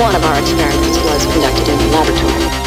One of our experiments was conducted in the laboratory.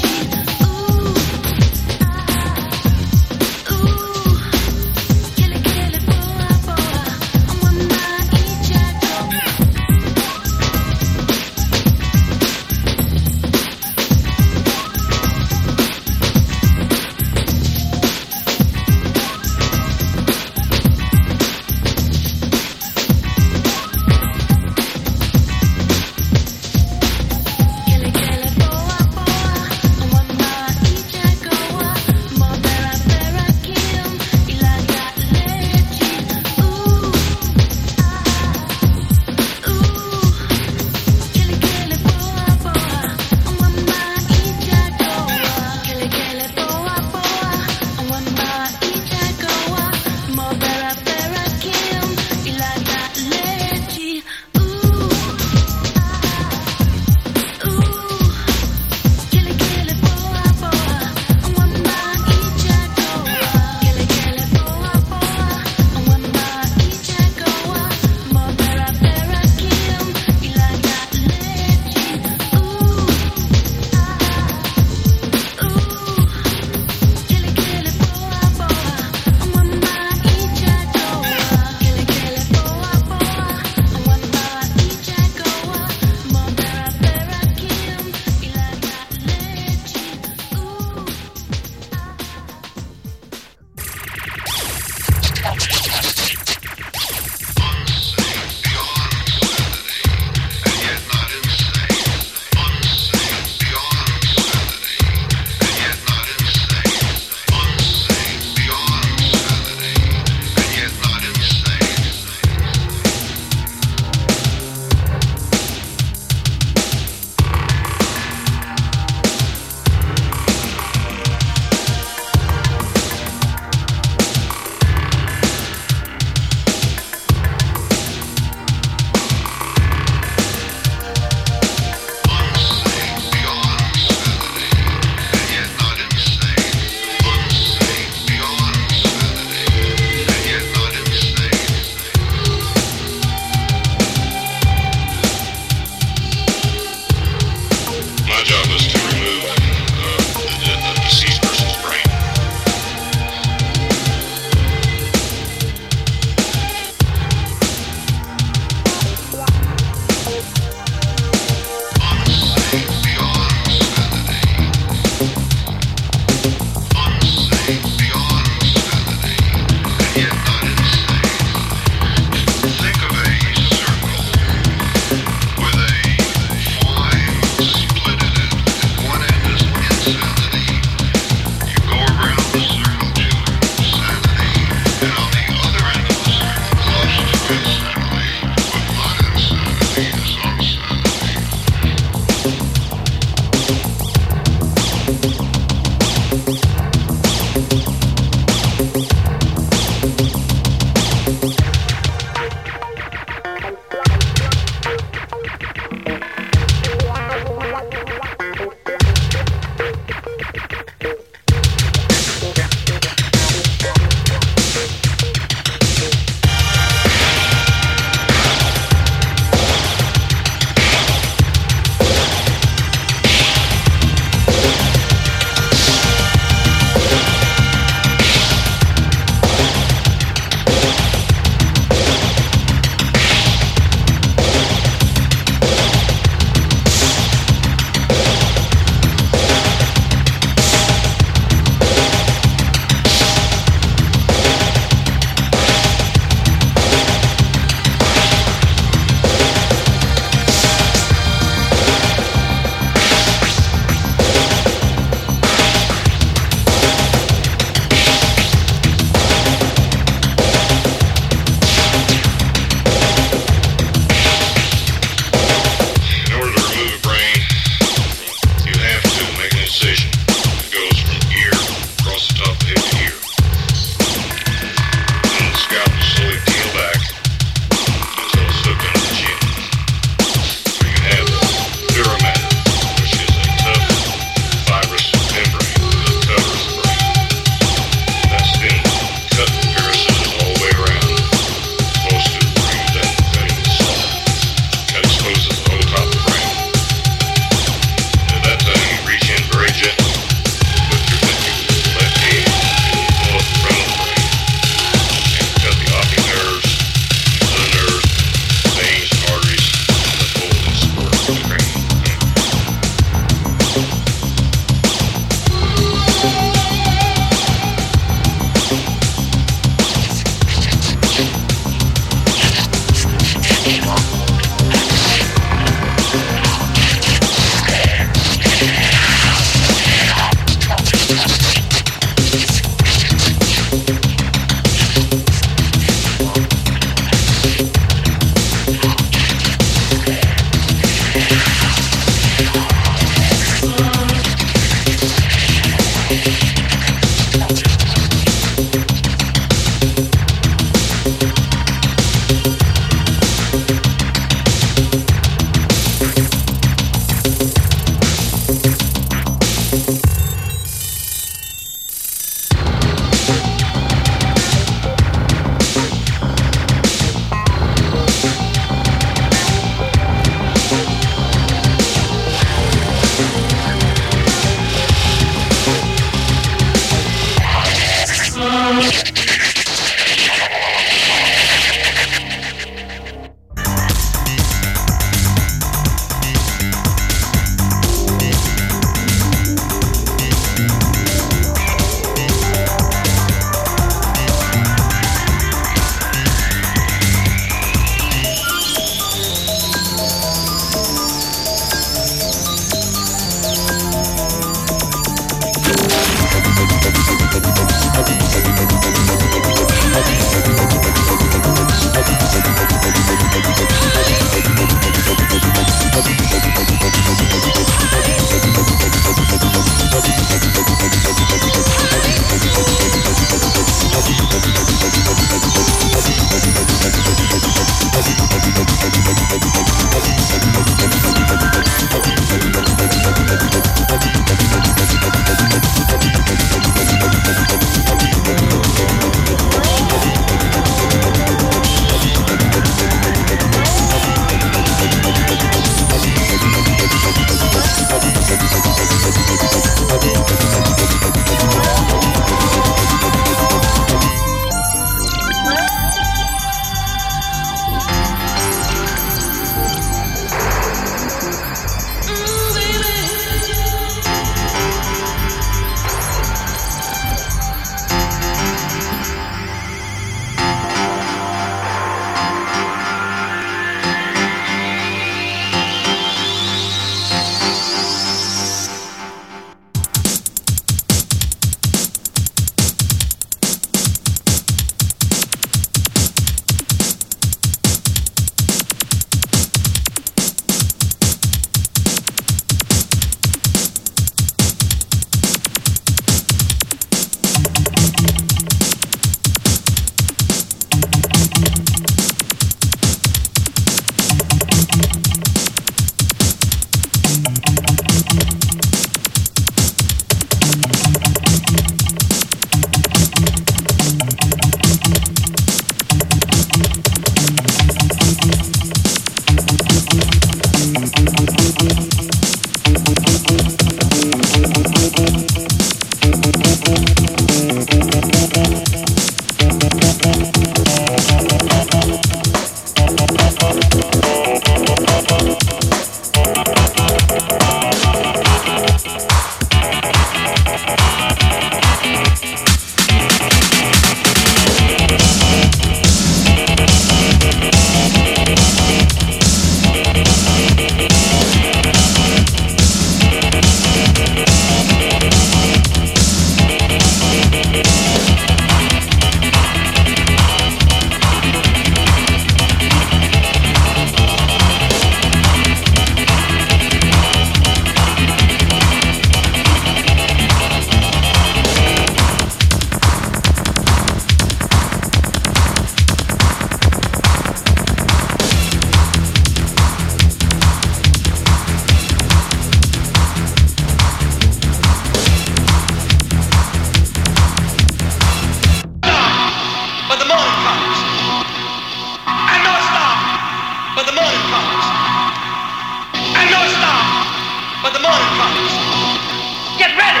Get ready.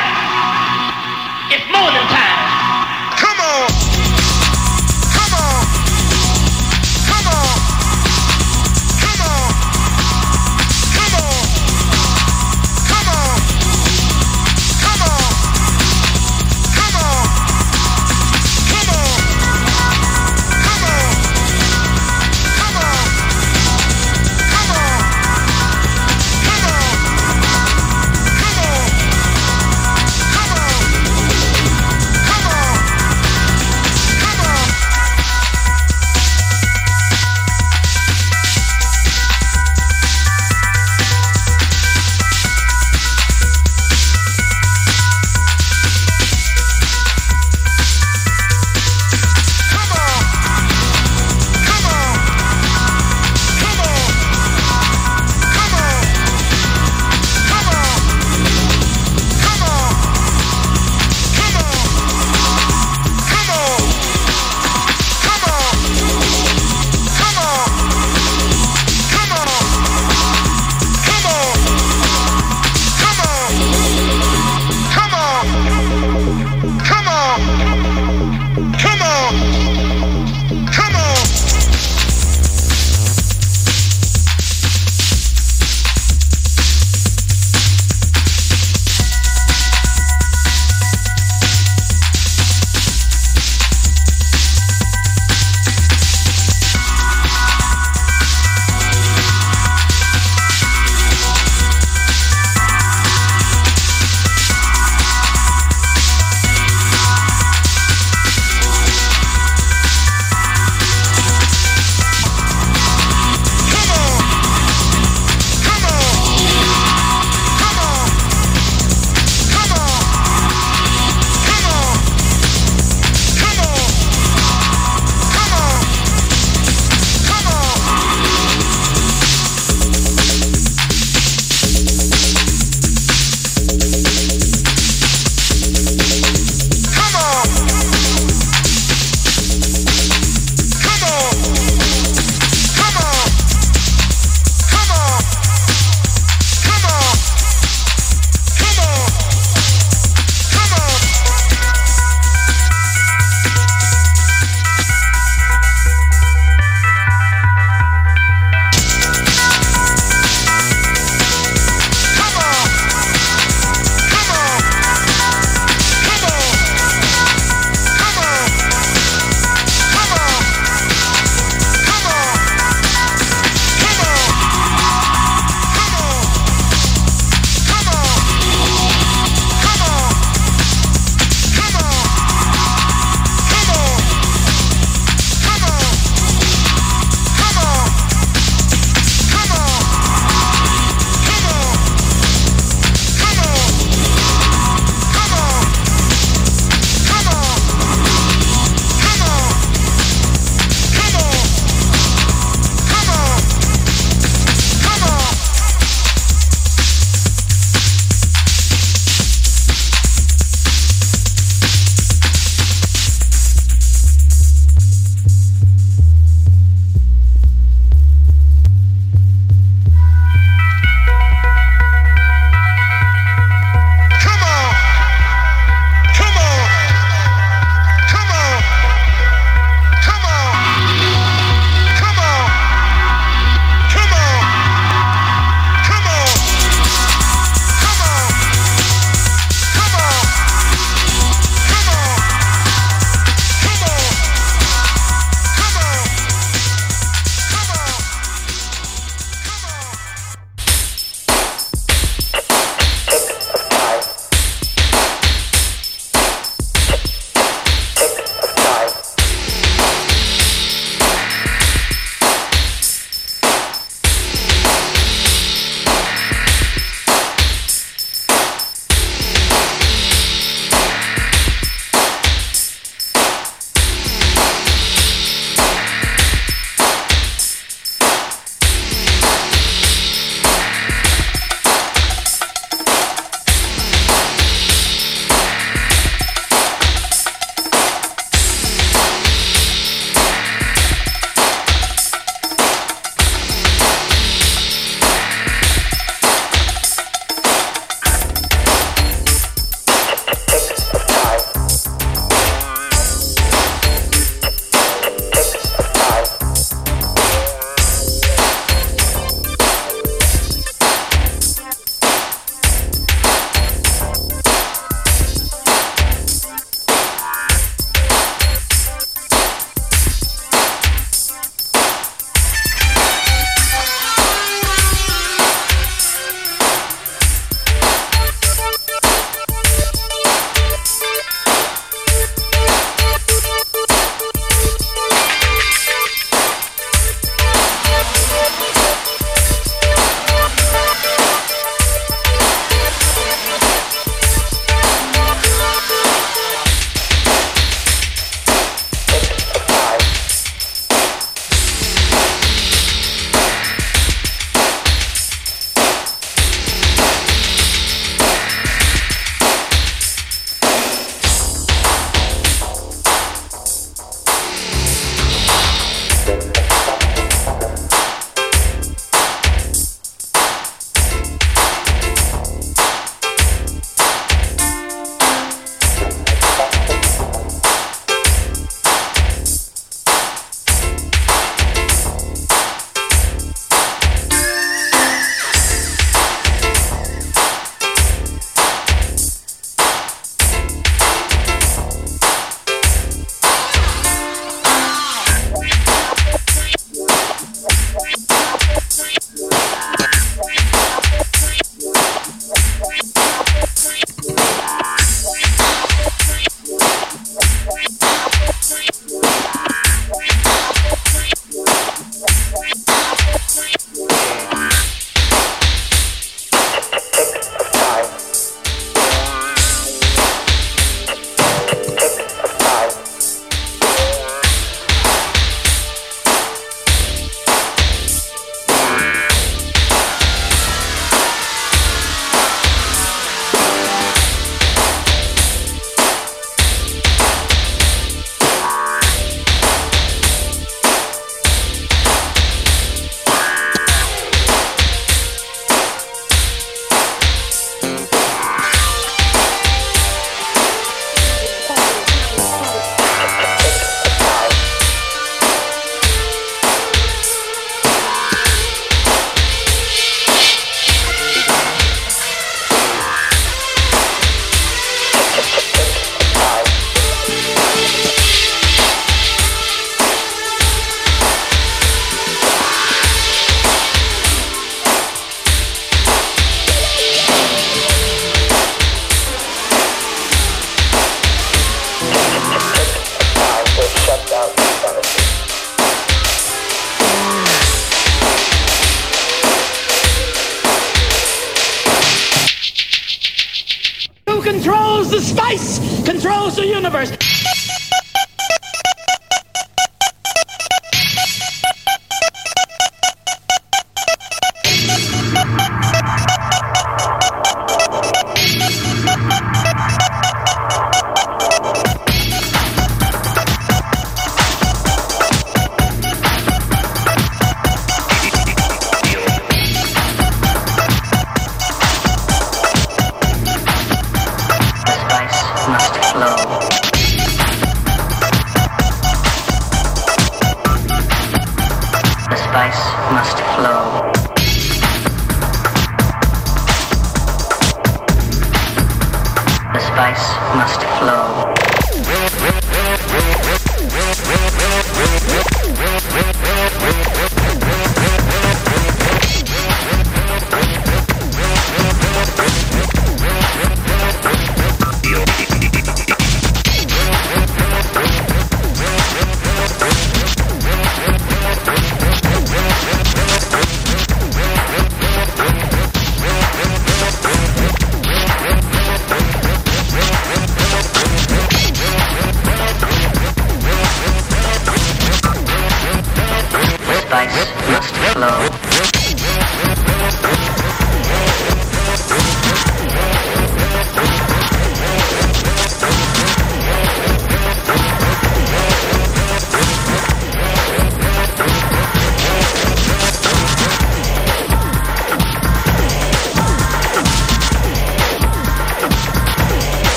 It's morning time. Come on.